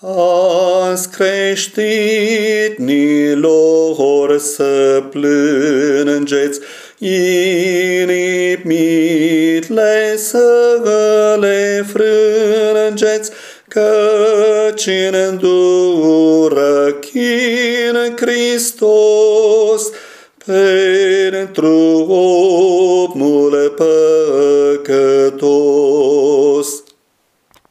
Azi creștinilor să plângeți, inimile să le frângeți, căci îndură chin Hristos pentru omul păcătos.